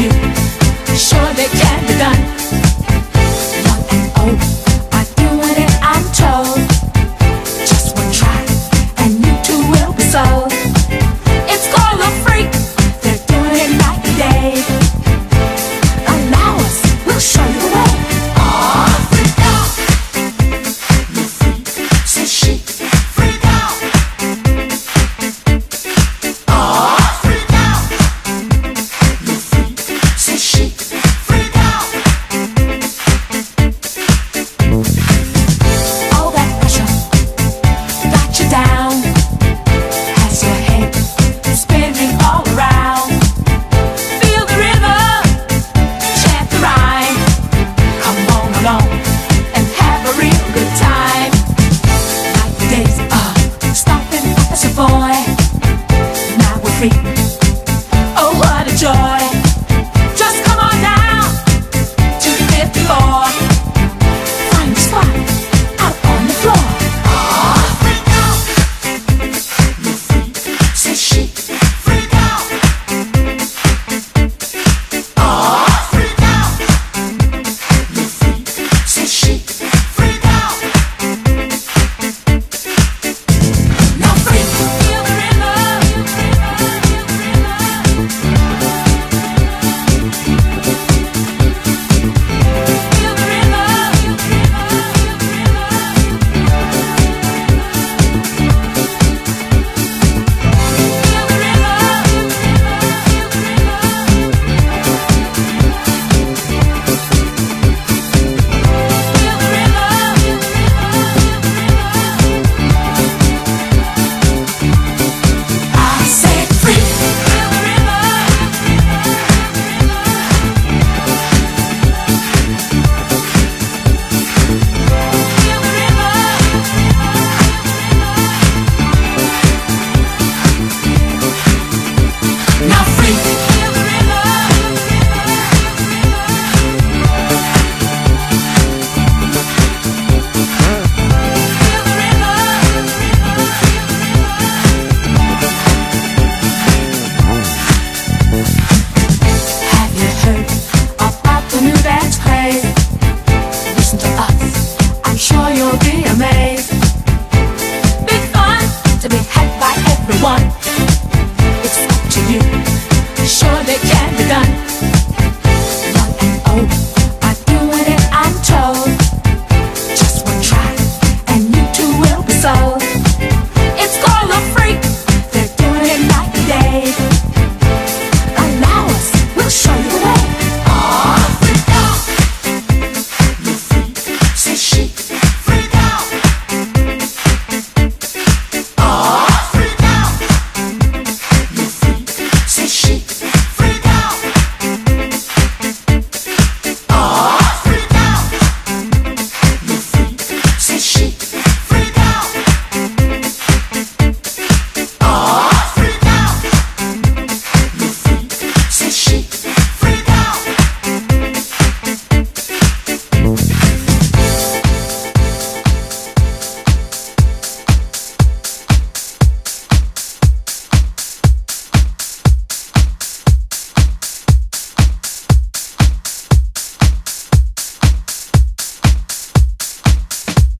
you.